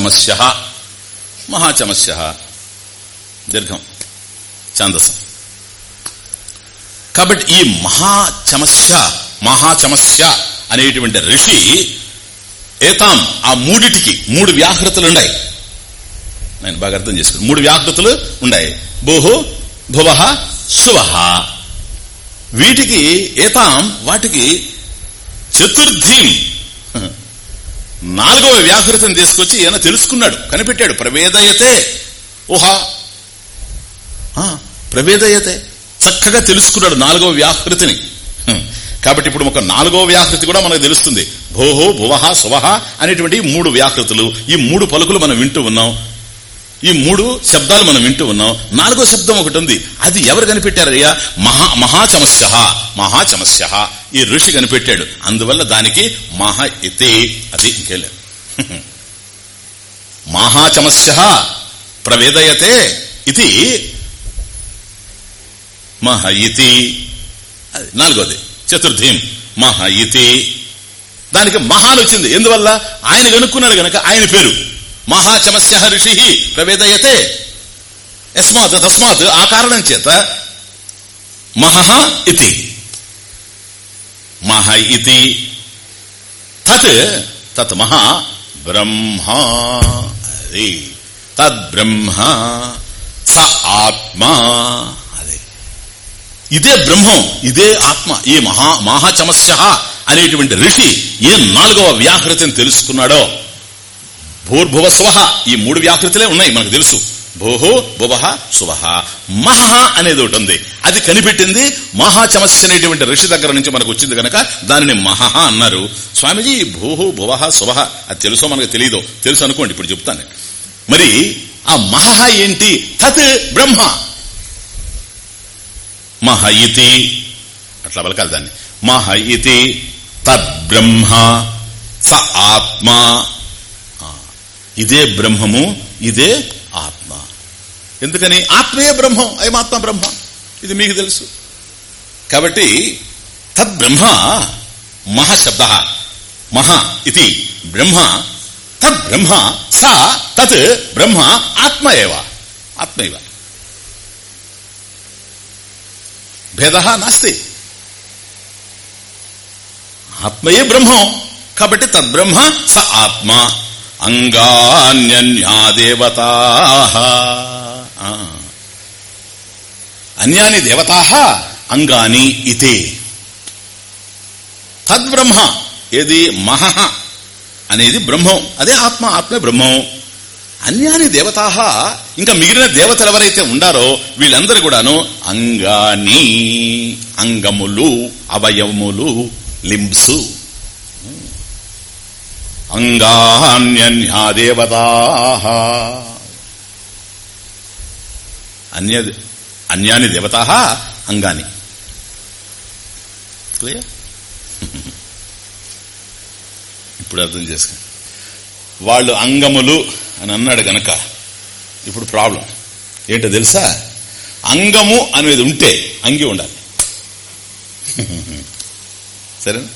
మహాచమస్య. మహాచమస్య. దీర్ఘం. ఛాందసం కాబట్టి ఈ మహాచమస్య మహాచమస్య అనేటువంటి ఋషి ఏతాం ఆ మూడిటికి మూడు వ్యాహృతులున్నాయి నేను బాగా అర్థం చేసుకుని మూడు వ్యాహృతులు ఉన్నాయి భూహు భువ శువ వీటికి ఏతాం వాటికి చతుర్థీం నాలుగవ వ్యాహృతం తీసుకొచ్చి ఈయన తెలుసుకున్నాడు కనిపెట్టాడు. ప్రవేదయతే. ఊహా ప్రవేదయతే. చక్కగా తెలుసుకున్నాడు నాలుగవ వ్యాహృతిని కాబట్టి ఇప్పుడు ఒక నాలుగవ వ్యాహృతి కూడా మనకు తెలుస్తుంది. భోహో భువహ శువహ అనేటువంటి మూడు వ్యాహృతులు ఈ మూడు పలుకులు మనం వింటూ ఉన్నాం. ఈ మూడు శబ్దాలు మనం వింటూ ఉన్నాం. నాలుగో శబ్దం ఒకటి ఉంది. అది ఎవరు కనిపెట్టారయ్యా? మహా మహాచమస్య మహాచమస్య ఈ ఋషి కనిపెట్టాడు. అందువల్ల దానికి మహా ఇతే అది ఇంకేలేదు మహాచమస్య ప్రవేదయతే ఇది మహ ఇతి. నాలుగోది. చతుర్థీం. మహ ఇతి. దానికి మహాన్ వచ్చింది. ఎందువల్ల? ఆయన కనుక్కున్నాడు గనక ఆయన పేరు. మహాచమస్య ఋషి ప్రవేదయతే. యస్మాత్ తస్మాత్ ఆ కారణం చేత. మహ ఇతి. మహ ఇది. తత్ తత్ మహా బ్రహ్మ. అది. తద్ స ఆత్మా. అదే. ఇదే బ్రహ్మం ఇదే ఆత్మ ఈ మహా మహాచమస్య అనేటువంటి ఋషి ఏ నాలుగవ వ్యాహృతిని తెలుసుకున్నాడో? భూర్భువ స్వహ ఈ మూడు వ్యాకృతులే ఉన్నాయి మనకు తెలుసు. భోహో బువహ శువహ మహ అనేది ఒకటి ఉంది. అది కనిపెట్టింది మహాచమస్య అనేటువంటి ఋషి దగ్గర నుంచి మనకు వచ్చింది కనుక దానిని మహహ అన్నారు. స్వామిజీ భూహు భువహ శువహ అది తెలుసో మనకు తెలియదో తెలుసు అనుకోండి ఇప్పుడు చెప్తాను మరి ఆ మహహ ఏంటి? తత్ బ్రహ్మ. మహ ఇతి. అట్లా పలకాలి దాన్ని. మహ ఇతి తద్బ్రహ్మ స ఆత్మ. ఇదే బ్రహ్మము ఇదే ఆత్మ. ఎందుకని ఆత్మయే బ్రహ్మం అయమాత్మ బ్రహ్మ. ఇది మీకు తెలుసు. కాబట్టి తద్బ్రహ్మ మహాశబ్ద. మహా ఇది బ్రహ్మ తద్బ్రహ్మ సా తత్ బ్రహ్మ ఆత్మ ఏవ. ఆత్మైవ భేద నాస్తి. ఆత్మయే బ్రహ్మం. కాబట్టి తద్బ్రహ్మ స ఆత్మ. అంగాన్యన్యా దేవతా అన్యాని దేవతా అంగాని ఇతే. తద్బ్రహ్మ ఏది మహ అనేది బ్రహ్మం. అదే ఆత్మ ఆత్మే బ్రహ్మం. అన్యాని దేవతా ఇంకా మిగిలిన దేవతలు ఎవరైతే ఉండారో వీళ్ళందరూ కూడాను అంగాని అంగములు అవయవములు లింబ్సు. అంగాన్యన్యాదేవతా అన్య అన్యాని దేవతా అంగాని. క్లియర్ ఇప్పుడు అర్థం చేసుకోండి వాళ్ళు అంగములు అని అన్నాడు గనక ఇప్పుడు ప్రాబ్లం ఏంటో తెలుసా? అంగము అనేది ఉంటే అంగి ఉండాలి. సరేనా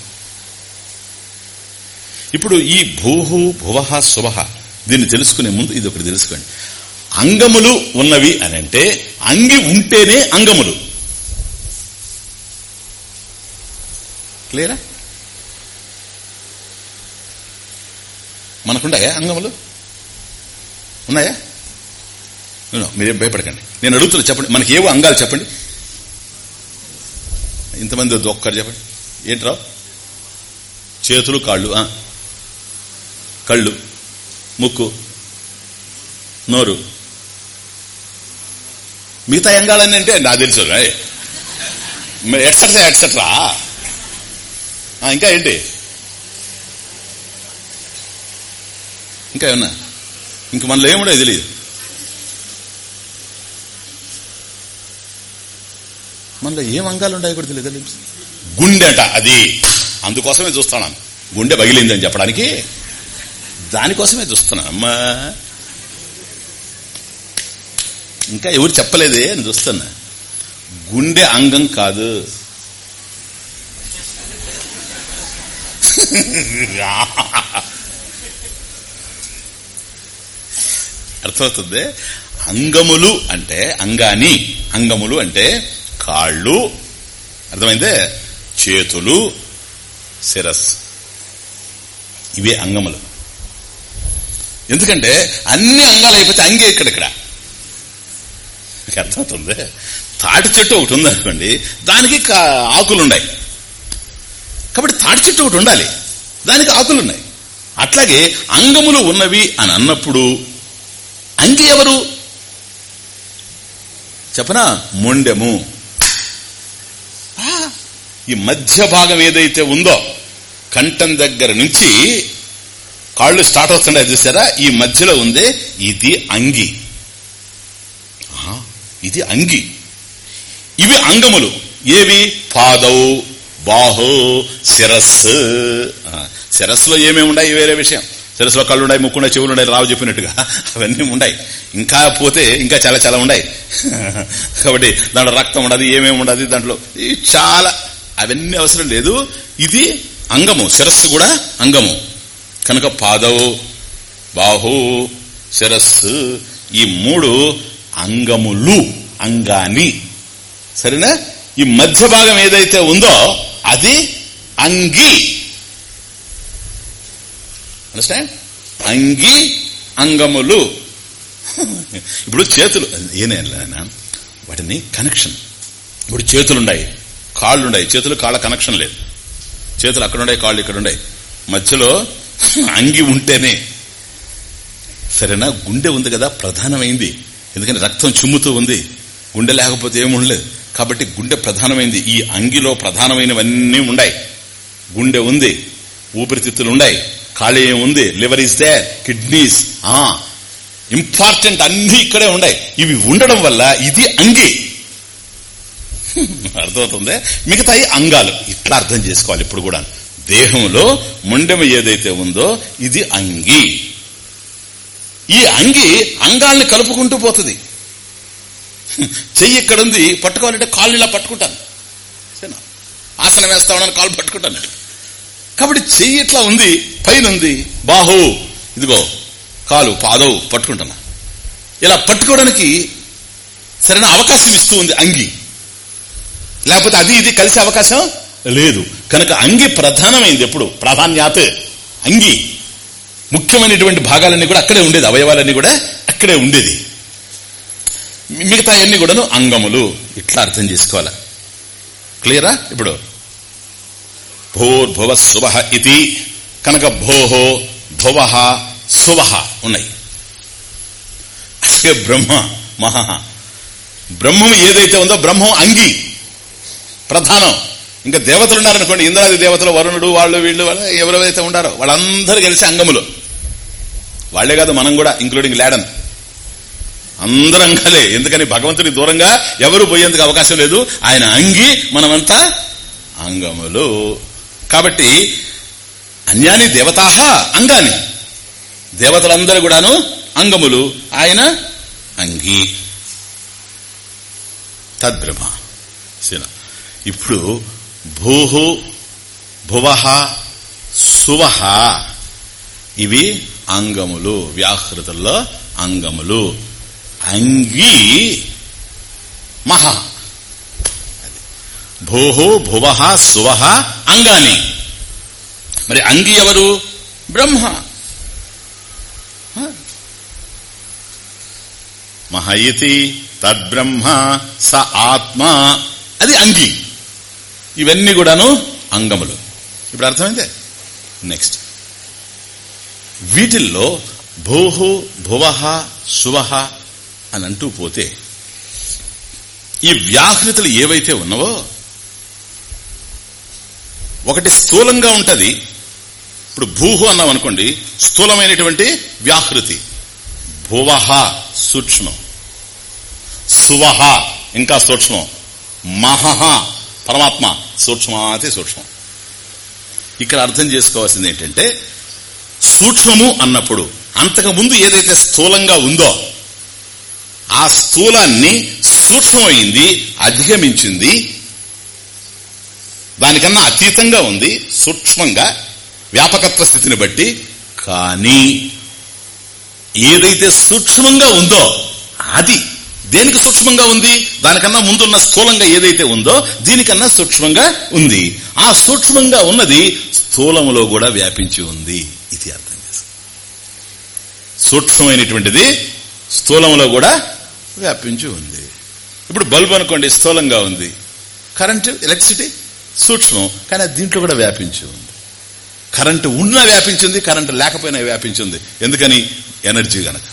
ఇప్పుడు ఈ భూహు భువ శుభ దీన్ని తెలుసుకునే ముందు ఇది ఒకటి తెలుసుకోండి. అంగములు ఉన్నవి అని అంటే అంగి ఉంటేనే అంగములు. క్లియరా? మనకుండాయా అంగములు? ఉన్నాయా? మీరేం భయపడకండి. నేను అడుగుతున్నా చెప్పండి. మనకి ఏవో అంగాలు చెప్పండి. ఇంతమంది వద్దు ఒక్కరు చెప్పండి. ఏంట్రా? చేతులు కాళ్ళు ఆ. కళ్ళు ముక్కు నోరు. మిగతా అంగాలన్నీ అంటే నా తెలుసు రాయ్. Etcetera etcetera etcetera? ఆ, ఇంకా ఏంటి? ఇంకా ఏమన్నా? ఇంక మనలో ఏముండో తెలియదు మనలో ఏం అంగాలు ఉంటాయో కూడా తెలియదు గుండె అంట అది. అందుకోసమే చూస్తాను గుండె పగిలిందని అని చెప్పడానికి దానికోసమే చూస్తున్నాను. అమ్మా. ఇంకా ఎవరు చెప్పలేదే అని చూస్తున్నా. గుండె అంగం కాదు. అర్థమవుతుంది? అంగములు అంటే అంగాని అంగములు అంటే కాళ్ళు. అర్థమైందే? చేతులు శిరస్. ఇవే అంగములు. ఎందుకంటే అన్ని అంగాలు అయిపోతే అంగే ఇక్కడిక్కడ మీకు అర్థమవుతుంది తాటి చెట్టు ఒకటి ఉందనుకోండి దానికి ఆకులున్నాయి. కాబట్టి తాటి చెట్టు ఒకటి ఉండాలి. దానికి ఆకులున్నాయి. అట్లాగే అంగములు ఉన్నవి అని అన్నప్పుడు అంగి ఎవరు? చెప్పనా? మొండెము. ఈ మధ్య భాగం ఏదైతే ఉందో కంఠం దగ్గర నుంచి కాళ్ళు స్టార్ట్ అవుతుండే చూసారా? ఈ మధ్యలో ఉంది ఇది అంగి. ఇది అంగి. ఇవి అంగములు. ఏవి? పాదవు బాహు శిరస్సు శిరస్సులో ఏమేమి ఉన్నాయి? వేరే విషయం. శిరస్సులో కళ్ళు ఉన్నాయి ముక్కున్నాయి చెవులు ఉన్నాయి రావు చెప్పినట్టుగా అవన్నీ ఉన్నాయి. ఇంకా పోతే ఇంకా చాలా చాలా ఉన్నాయి. కాబట్టి దాంట్లో రక్తం ఉండదు ఏమేమి ఉండదు దాంట్లో. చాలా అవన్నీ అవసరం లేదు. ఇది అంగము శిరస్సు కూడా అంగము. కనుక పాదవు బాహు శిరస్సు ఈ మూడు అంగములు అంగాని. సరేనా? ఈ మధ్య భాగం ఏదైతే ఉందో అది అంగి. అండర్స్టాండ్ అంగి అంగములు. ఇప్పుడు చేతులు ఏనేనా వాటిని కనెక్షన్ ఇప్పుడు చేతులున్నాయి కాళ్ళున్నాయి చేతులు కాళ్ళ కనెక్షన్ లేదు. చేతులు అక్కడున్నాయి కాళ్ళు ఇక్కడున్నాయి మధ్యలో అంగి ఉంటేనే. సరేనా? గుండె ఉంది కదా ప్రధానమైంది. ఎందుకంటే రక్తం చిమ్ముతూ ఉంది. గుండె లేకపోతే ఏముండలేదు కాబట్టి గుండె ప్రధానమైంది. ఈ అంగిలో ప్రధానమైనవన్నీ ఉన్నాయి గుండె ఉంది. ఊపిరితిత్తులు ఉన్నాయి కాళీయం ఉంది. లివర్ ఇస్ దే కిడ్నీస్ ఆ. ఇంపార్టెంట్ అన్ని ఇక్కడే ఉన్నాయి ఇవి ఉండడం వల్ల ఇది అంగి. అర్థమవుతుంది? మిగతా అంగాలు. ఇట్లా అర్థం చేసుకోవాలి ఇప్పుడు కూడా దేహంలో ముండెమ ఏదైతే ఉందో ఇది అంగి. ఈ అంగి అంగాల్ని కలుపుకుంటూ పోతుంది. చెయ్యి ఇక్కడుంది పట్టుకోవాలంటే కాళ్ళు ఇలా పట్టుకుంటాను ఆసనం వేస్తా ఉన్నాను కాళ్ళు పట్టుకుంటాను కాబట్టి చెయ్యి ఇట్లా ఉంది పైన ఉంది బాహు ఇదిగో కాలు పాదవు పట్టుకుంటున్నా. ఇలా పట్టుకోవడానికి సరైన అవకాశం ఇస్తూ ఉంది అంగి. లేకపోతే అది ఇది కలిసే అవకాశం లేదు. కనుక అంగి ప్రధానమైంది ఎప్పుడు? ప్రాధాన్యాత్ అంగి. ముఖ్యమైనటువంటి భాగాలన్నీ కూడా అక్కడే ఉండేది అవయవాలన్నీ కూడా అక్కడే ఉండేది. మిగతా అన్ని కూడాను అంగములు. ఇట్లా అర్థం చేసుకోవాలి? క్లియరా? ఇప్పుడు. భోర్భువ శుభ ఇది. కనుక భోహో భువ శుభ ఉన్నాయి. అసలు బ్రహ్మ మహా బ్రహ్మం ఏదైతే ఉందో బ్రహ్మం అంగి. ప్రధానం. ఇంకా దేవతలు ఉన్నారనుకోండి ఇంద్రాది దేవతలు వరుణుడు వాళ్ళు వీళ్ళు ఎవరైతే ఉండారో వాళ్ళందరూ కలిసి అంగములు. వాళ్ళే కాదు మనం కూడా ఇంక్లూడింగ్ లాడన్ అందరూ అంగాలే ఎందుకని భగవంతుడి దూరంగా ఎవరు పోయేందుకు అవకాశం లేదు. ఆయన అంగి మనమంతా అంగములు. కాబట్టి అన్యాని దేవతాహ అంగాని. దేవతలందరూ కూడాను అంగములు. ఆయన అంగి. తద్బ్రహ్మ. ఇప్పుడు భూహు భువహ సువహ ఇవి అంగములు. వ్యాహృతుల్లో అంగములు. అంగి మహా. భూహు భువ సువ అంగాని. మరి అంగి ఎవరు? బ్రహ్మ. మహయితి తద్బ్రహ్మ స ఆత్మ. అది అంగి. ఇవన్నీ కూడాను అంగములు. ఇప్పుడు అర్థమైందే? నెక్స్ట్. వీటిల్లో భూహు భువహ శువహ అని అంటూ పోతే ఈ వ్యాహృతులు ఏవైతే ఉన్నావో ఒకటి స్థూలంగా ఉంటది. ఇప్పుడు భూహు అన్నాం అనుకోండి స్థూలమైనటువంటి వ్యాహృతి. భువహ సూక్ష్మం. సువహ ఇంకా సూక్ష్మం. మహహ పరమాత్మ సూక్ష్మాతి సూక్ష్మం. ఇక్కడ అర్థం చేసుకోవాల్సింది ఏంటంటే సూక్ష్మము అన్నప్పుడు అంతకు ముందు ఏదైతే స్థూలంగా ఉందో ఆ స్థూలాన్ని సూక్ష్మమైంది అధిగమించింది దానికన్నా అతీతంగా ఉంది సూక్ష్మంగా వ్యాపకత్వ స్థితిని బట్టి. కానీ ఏదైతే సూక్ష్మంగా ఉందో అది దేనికి సూక్ష్మంగా ఉంది? దానికన్నా ముందున్న స్థూలంగా ఏదైతే ఉందో దీనికన్నా సూక్ష్మంగా ఉంది. ఆ సూక్ష్మంగా ఉన్నది స్థూలములో కూడా వ్యాపించి ఉంది. ఇది అర్థం చేసుకో. సూక్ష్మమైనటువంటిది స్థూలంలో కూడా వ్యాపించి ఉంది. ఇప్పుడు బల్బు అనుకోండి స్థూలంగా ఉంది. కరెంటు ఎలక్ట్రిసిటీ సూక్ష్మం కానీ అది దీంట్లో కూడా వ్యాపించి ఉంది. కరెంటు ఉన్నా వ్యాపించింది కరెంటు లేకపోయినా వ్యాపించింది ఎందుకని? ఎనర్జీ గనక.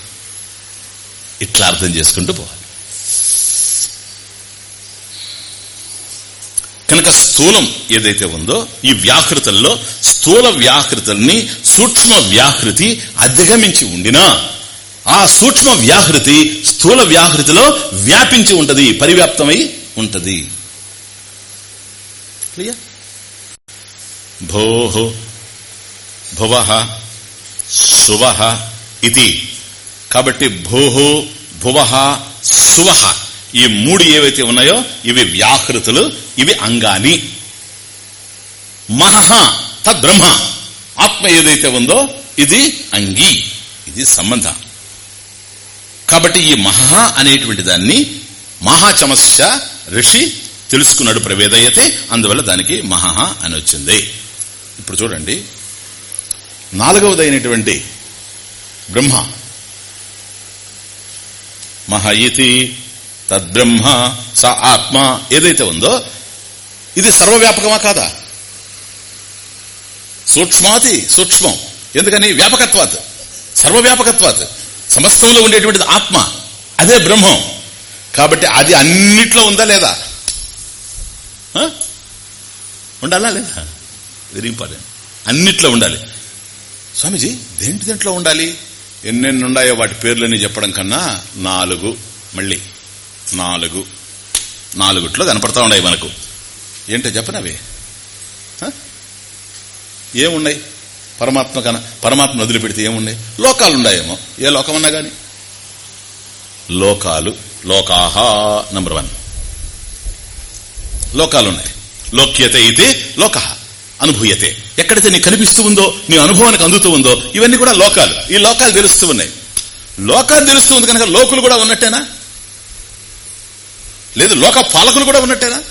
ఇట్లా అర్థం చేసుకుంటూ పోవాలి కనుక స్థూలం ఏదైతే ఉందో ఈ వ్యాకృతంలో స్థూల వ్యాకృతల్ని సూక్ష్మ వ్యాహృతి అధిగమించి ఉండినా ఆ సూక్ష్మ వ్యాహృతి స్థూల వ్యాహృతిలో వ్యాపించి ఉంటది పరివ్యాప్తమై ఉంటది. క్లియర్ భువ సువ ఇది. కాబట్టి భూహు భువ సువ. ఈ మూడు ఏవైతే ఉన్నాయో ఇవి వ్యాహృతులు ఇవి అంగాని. మహహ తద్బ్రహ్మ. ఆత్మ ఏదైతే ఉందో ఇది అంగి ఇది సంబంధం. కాబట్టి ఈ మహ అనేటువంటి దాన్ని మహాచమస్య ఋషి తెలుసుకున్నాడు ప్రవేదయతే అందువల్ల దానికి మహహ అని వచ్చింది. ఇప్పుడు చూడండి. నాలుగవదైనటువంటి బ్రహ్మ. మహయితి తద్బ్రహ్మ స ఆత్మ ఏదైతే ఉందో ఇది సర్వవ్యాపకమా కాదా? సూక్ష్మాతి సూక్ష్మం. ఎందుకని? వ్యాపకత్వాత్. సర్వవ్యాపకత్వాత్. సమస్తంలో ఉండేటువంటిది ఆత్మ. అదే బ్రహ్మం. కాబట్టి అది అన్నిట్లో ఉందా లేదా? ఉండాలా లేదా? Very important. అన్నిట్లో ఉండాలి. స్వామీజీ దేంటి దేంట్లో ఉండాలి? ఎన్నెన్నుండాయో వాటి పేర్లని చెప్పడం కన్నా నాలుగు మళ్ళీ. నాలుగు. నాలుగుట్లో కనపడతా ఉన్నాయి మనకు. ఏంటో చెప్పనవి ఏమున్నాయి? పరమాత్మ కన పరమాత్మ వదిలిపెడితే ఏమున్నాయి? లోకాలు ఉన్నాయేమో ఏ లోకమన్నా గాని? లోకాలు. లోకాహా నంబర్ వన్. లోకాలు ఉన్నాయి లోక్యత అయితే లోక అనుభూయతే. ఎక్కడైతే నీకు కనిపిస్తూ ఉందో నీ అనుభవానికి అందుతూ ఉందో ఇవన్నీ కూడా లోకాలు. ఈ లోకాలు తెలుస్తూ ఉన్నాయి. లోకాలు తెలుస్తూ ఉంది కనుక లోకులు కూడా ఉన్నట్టేనా? లేదు లోక పాలకులు కూడా ఉన్నట్టేనా?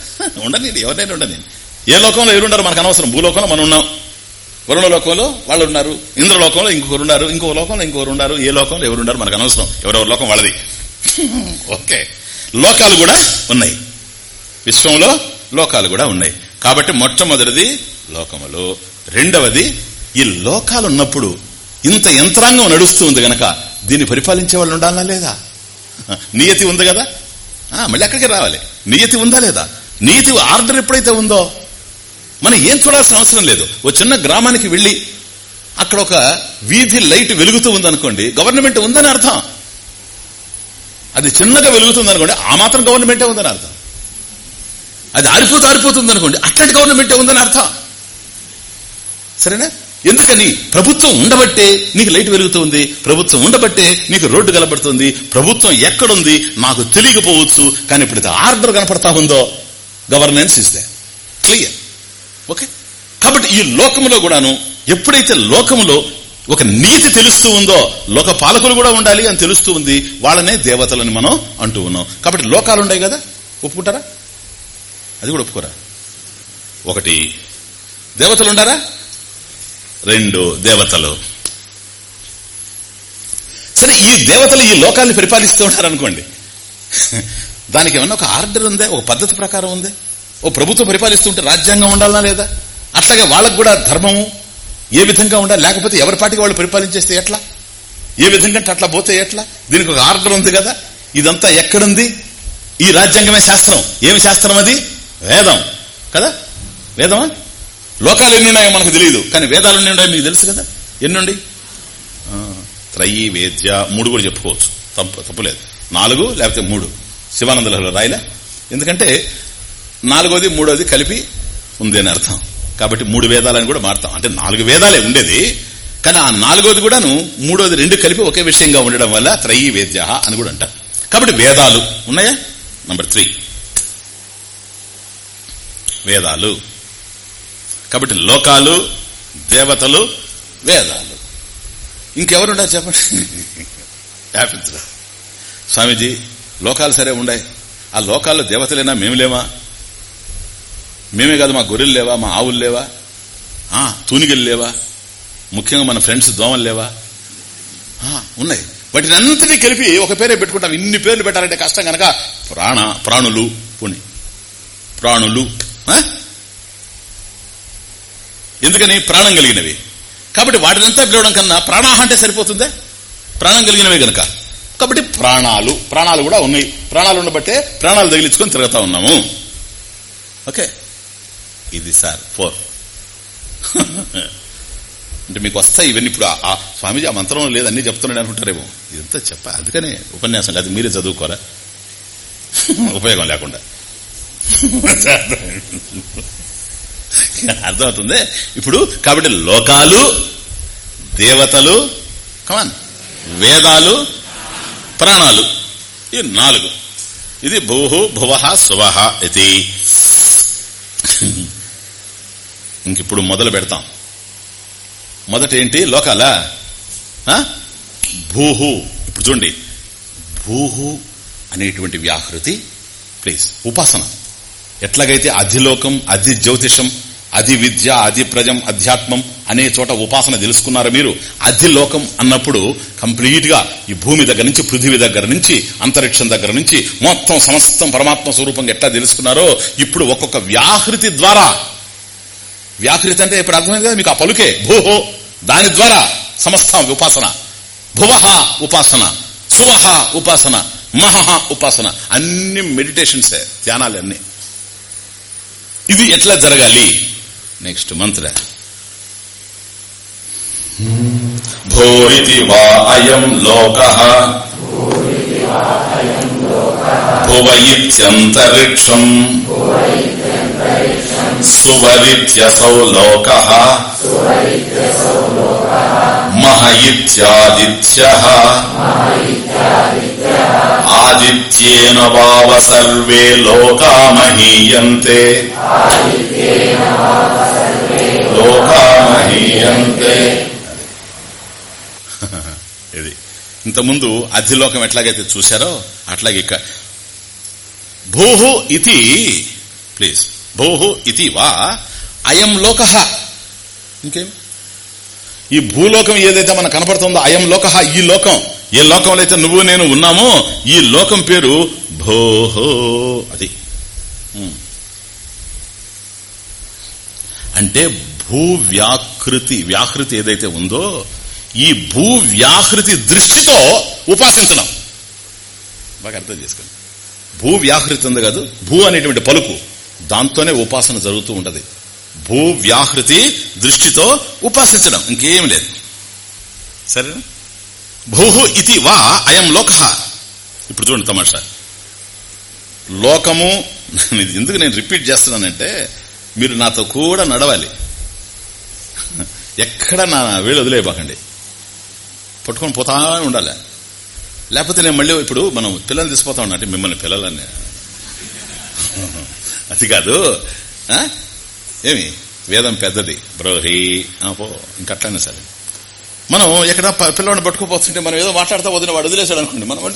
ఉండని ఎవరినైనా ఉండని. ఏ లోకంలో ఎవరుండరు మనకు అనవసరం. భూలోకంలో మనం ఉన్నాం. వరుణ లోకంలో వాళ్ళు ఉన్నారు. ఇంద్రలోకంలో ఇంకొకరు ఉన్నారు. ఇంకో లోకంలో ఇంకొకరు ఉన్నారు. ఏ లోకంలో ఎవరున్నారు మనకు అనవసరం. ఎవరెవరి లోకం వాళ్ళది. ఓకే. లోకాలు కూడా ఉన్నాయి. విశ్వంలో లోకాలు కూడా ఉన్నాయి. కాబట్టి మొట్టమొదటిది లోకములు. రెండవది ఈ లోకాలు ఉన్నప్పుడు ఇంత యంత్రాంగం నడుస్తూ ఉంది గనక దీన్ని పరిపాలించే వాళ్ళు ఉండాలా లేదా? నియతి ఉంది కదా? మళ్ళీ అక్కడికి రావాలి. నియతి ఉందా లేదా? నీతి ఆర్డర్ ఎప్పుడైతే ఉందో? మనం ఏం చూడాల్సిన అవసరం లేదు. ఓ చిన్న గ్రామానికి వెళ్ళి అక్కడ ఒక వీధి లైట్ వెలుగుతూ ఉందనుకోండి గవర్నమెంట్ ఉందని అర్థం. అది చిన్నగా వెలుగుతుంది అనుకోండి ఆ మాత్రం గవర్నమెంటే ఉందని అర్థం. అది ఆరిపోతూ ఆరిపోతుంది అనుకోండి అట్లాంటి గవర్నమెంటే ఉందని అర్థం. సరేనా? ఎందుకని? ప్రభుత్వం ఉండబట్టే నీకు లైట్ వెలుగుతుంది ప్రభుత్వం ఉండబట్టే నీకు రోడ్డు కనబడుతుంది ప్రభుత్వం ఎక్కడుంది నాకు తెలియకపోవచ్చు కానీ ఇప్పుడు ఆర్డర్ కనపడతా ఉందో? గవర్నెన్స్ ఇస్తే క్లియర్ ఓకే కాబట్టి ఈ లోకములో కూడాను ఎప్పుడైతే లోకములో ఒక నీతి తెలుస్తూ ఉందో లోక పాలకులు కూడా ఉండాలి అని తెలుస్తూ ఉంది వాళ్ళనే దేవతలని మనం అంటూ ఉన్నాం. కాబట్టి లోకాలు ఉన్నాయి కదా? ఒప్పుకుంటారా? అది కూడా ఒప్పుకోరా? ఒకటి దేవతలు ఉండారా? రెండు దేవతలు. సరే ఈ దేవతలు ఈ లోకాన్ని పరిపాలిస్తూ ఉంటారు అనుకోండి దానికి ఏమన్నా ఒక ఆర్డర్ ఉందే? ఒక పద్ధతి ప్రకారం ఉంది? ఓ ప్రభుత్వం పరిపాలిస్తుంటే రాజ్యాంగం ఉండాలనా లేదా? అట్లాగే వాళ్ళకు కూడా ధర్మము ఏ విధంగా ఉండాలి? లేకపోతే ఎవరి పాటికి వాళ్ళు పరిపాలించేస్తే ఎట్లా? ఏ విధంగా అట్లా పోతే ఎట్లా? దీనికి ఒక ఆర్డర్ ఉంది కదా? ఇదంతా ఎక్కడుంది? ఈ రాజ్యాంగమే శాస్త్రం. ఏమి శాస్త్రం అది? వేదం. కదా? వేదమా? లోకాలు ఎన్ని ఉన్నాయో మనకు తెలియదు కానీ వేదాలు ఎన్ని ఉన్నాయో మీకు తెలుసు కదా? ఎన్నుండి? త్రయి వేద్య మూడు కూడా చెప్పుకోవచ్చు. తప్పు తప్పులేదు. నాలుగు లేకపోతే మూడు. శివానందలో రాయలే. ఎందుకంటే నాలుగోది మూడోది కలిపి ఉంది అని అర్థం. కాబట్టి మూడు వేదాలని కూడా మారుతాం. అంటే నాలుగు వేదాలే ఉండేది. కానీ ఆ నాలుగోది కూడాను మూడోది రెండు కలిపి ఒకే విషయంగా ఉండడం వల్ల త్రయీ వేద్య అని కూడా అంటారు. కాబట్టి వేదాలు ఉన్నాయా? నంబర్ త్రీ వేదాలు. కాబట్టి లోకాలు దేవతలు వేదాలు. ఇంకెవరుంటారు చెప్పండి? వ్యాపించడం స్వామీజీ లోకాలు సరే ఉండాయి. ఆ లోకాల్లో దేవతలేనా? మేము లేవా? మేమే కాదు మా గొర్రెలు లేవా? మా ఆవులు లేవా? ఆ తూనిగలు లేవా? ముఖ్యంగా మన ఫ్రెండ్స్ దోమలు లేవా? ఉన్నాయి. వాటిని అంతటి కలిపి ఒక పేరే పెట్టుకుంటాం. ఇన్ని పేర్లు పెట్టాలంటే కష్టం కనుక ప్రాణ ప్రాణులు పుణి ప్రాణులు ఎందుకని ప్రాణం కలిగినవి. కాబట్టి వాటినంతా పిలవడం కన్నా ప్రాణాహ అంటే సరిపోతుందే? ప్రాణం కలిగినవే గనక. కాబట్టి ప్రాణాలు ప్రాణాలు కూడా ఉన్నాయి. ప్రాణాలు ఉండబట్టే ప్రాణాలు తగిలించుకొని తిరుగుతా ఉన్నాము. ఓకే? ఇది సార్ ఫోర్. అంటే మీకు వస్తాయి ఇవన్నీ ఇప్పుడు. ఆ- స్వామీజీ ఆ మంత్రంలో లేదు అన్ని చెప్తున్నాడు అనుకుంటారేమో. ఇదంతా చెప్ప అందుకనే ఉపన్యాసం లేదు మీరే చదువుకోరా. ఉపయోగం లేకుండా. అర్థమవుతుంది? ఇప్పుడు కాబట్టి లోకాలు దేవతలు కమాన్ వేదాలు ప్రాణాలు ఈ నాలుగు. ఇది భూహు భువహ శువ ఇది. ఇంకిప్పుడు మొదలు పెడతాం. మొదట ఏంటి లోకాల భూహు. ఇప్పుడు చూడండి. భూహు అనేటువంటి వ్యాహృతి ప్లీజ్ ఉపాసన. ఎట్లాగైతే అధిలోకం అధి జ్యోతిషం అధి విద్య అధి ప్రజం అధ్యాత్మం అనే చోట ఉపాసన తెలుసుకున్నారు మీరు? అధిలోకం అన్నప్పుడు కంప్లీట్గా ఈ భూమి దగ్గర నుంచి పృథివీ దగ్గర నుంచి అంతరిక్షం దగ్గర నుంచి మొత్తం సమస్తం పరమాత్మ స్వరూపంగా ఎట్లా తెలుసుకున్నారో ఇప్పుడు ఒక్కొక్క వ్యాహృతి ద్వారా. వ్యాకృతి అంటే ఇప్పుడు అర్థమైంది కదా మీకు ఆ పలుకే. భూహో దాని ద్వారా సమస్తం ఉపాసన. భువహ ఉపాసన సువహ ఉపాసన మహహ ఉపాసన. అన్ని మెడిటేషన్సే ధ్యానాలన్నీ. ఇది ఎట్లా జరగాలి? నెక్స్ట్ మంత్ర భూరితి వా అయం లోక భువైత్యంతరిక్షం సువరిత్యసౌ లోక మహ ఇత్యాదిత్య ఆదిత్యేన వావ సర్వే లోకా మహీయంతే లోకా మహీయంతే ఇది. ఇంతకుముందు అధిలోకం ఎట్లాగైతే చూశారో అట్లాగే ఇక భూహు ఇది ప్లీజ్ భూహు ఇది వా అయం లోక. ఇంకేం? ఈ భూలోకం ఏదైతే మనకు కనపడుతుందో అయం లోక ఈ లోకం. ఏ లోకంలో అయితే నువ్వు నేను ఉన్నామో ఈ లోకం పేరు భోహో అది. అంటే భూ వ్యాకృతి వ్యాకృతి ఏదైతే ఉందో ఈ భూ వ్యాకృతి దృష్టితో ఉపాసించడం. బాగా అర్థం చేసుకోండి. భూ వ్యాకృతి ఉంది కాదు భూ అనేటువంటి పలుకు. దాంతోనే ఉపాసన జరుగుతూ ఉంటది. భూ వ్యాహృతి దృష్టితో ఉపాసించడం. ఇంకేం లేదు. సరే భూ ఇది వా అయం లోక. ఇప్పుడు చూడండి తమాషా. లోకము ఇది ఎందుకు నేను రిపీట్ చేస్తున్నానంటే మీరు నాతో కూడా నడవాలి. ఎక్కడ నా వీళ్ళు వదిలేయబాకండి. పట్టుకొని పోతా ఉండాలి. లేకపోతే నేను మళ్ళీ ఇప్పుడు మనం పిల్లల్ని తీసుకుపోతా ఉన్నా అంటే మిమ్మల్ని పిల్లలని. అది కాదు. ఏమి? వేదం పెద్దది. బ్రోహి ఆ, పో ఇంకట్లనే సరే. మనం ఎక్కడ పిల్లవాడిని పట్టుకుపోతుంటే మనం ఏదో మాట్లాడతా వదిన వాడు వదిలేశాడు అనుకోండి మనం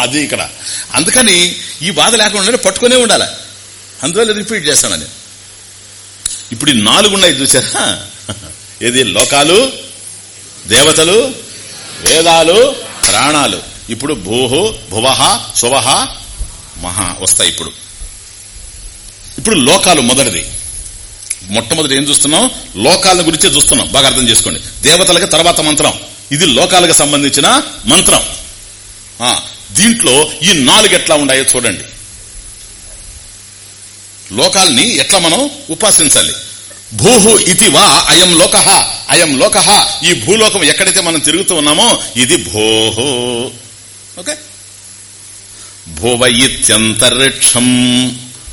అది ఇక్కడ. అందుకని ఈ బాధ లేకుండా పట్టుకునే ఉండాలి. అందువల్ల రిపీట్ చేస్తానని ఇప్పుడు ఈ నాలుగు ఉన్నాయి చూసారా ఏది? లోకాలు దేవతలు వేదాలు ప్రాణాలు. ఇప్పుడు భూహు భువహ శువహ మహా వస్తాయి ఇప్పుడు. ఇప్పుడు లోకాలు మొదటిది. మొట్టమొదటి ఏం చూస్తున్నాం? లోకాల గురించే చూస్తున్నాం. బాగా అర్థం చేసుకోండి. దేవతలకి తర్వాత మంత్రం. ఇది లోకాలకు సంబంధించిన మంత్రం. ఆ, దీంట్లో ఈ నాలుగు ఎట్లా ఉన్నాయో చూడండి. లోకాల్ని ఎట్లా మనం ఉపాసించాలి? భూహు ఇది వా అయం లోక. అయం లోక. ఈ భూలోకం ఎక్కడైతే మనం తిరుగుతూ ఉన్నామో ఇది భోహో. ఓకే? భువ ఇత్యంతరిక్షం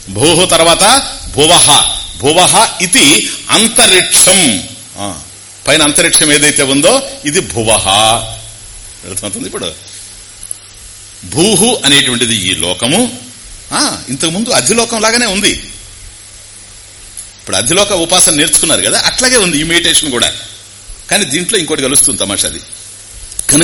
భూహు తర్వాత భువహ. భువహ ఇది అంతరిక్షం. ఆ, పైన అంతరిక్షం ఏదైతే ఉందో ఇది భువహ. అర్థమవుతుంది ఇప్పుడు? భూహు అనేటువంటిది ఈ లోకము. ఆ, ఇంతకుముందు అధిలోకం లాగానే ఉంది. ఇప్పుడు అధిలోక ఉపాసన నేర్చుకున్నారు కదా అట్లాగే ఉంది ఈ మెడిటేషన్ కూడా. కానీ దీంట్లో ఇంకోటి కలుస్తుంది తమాషాది.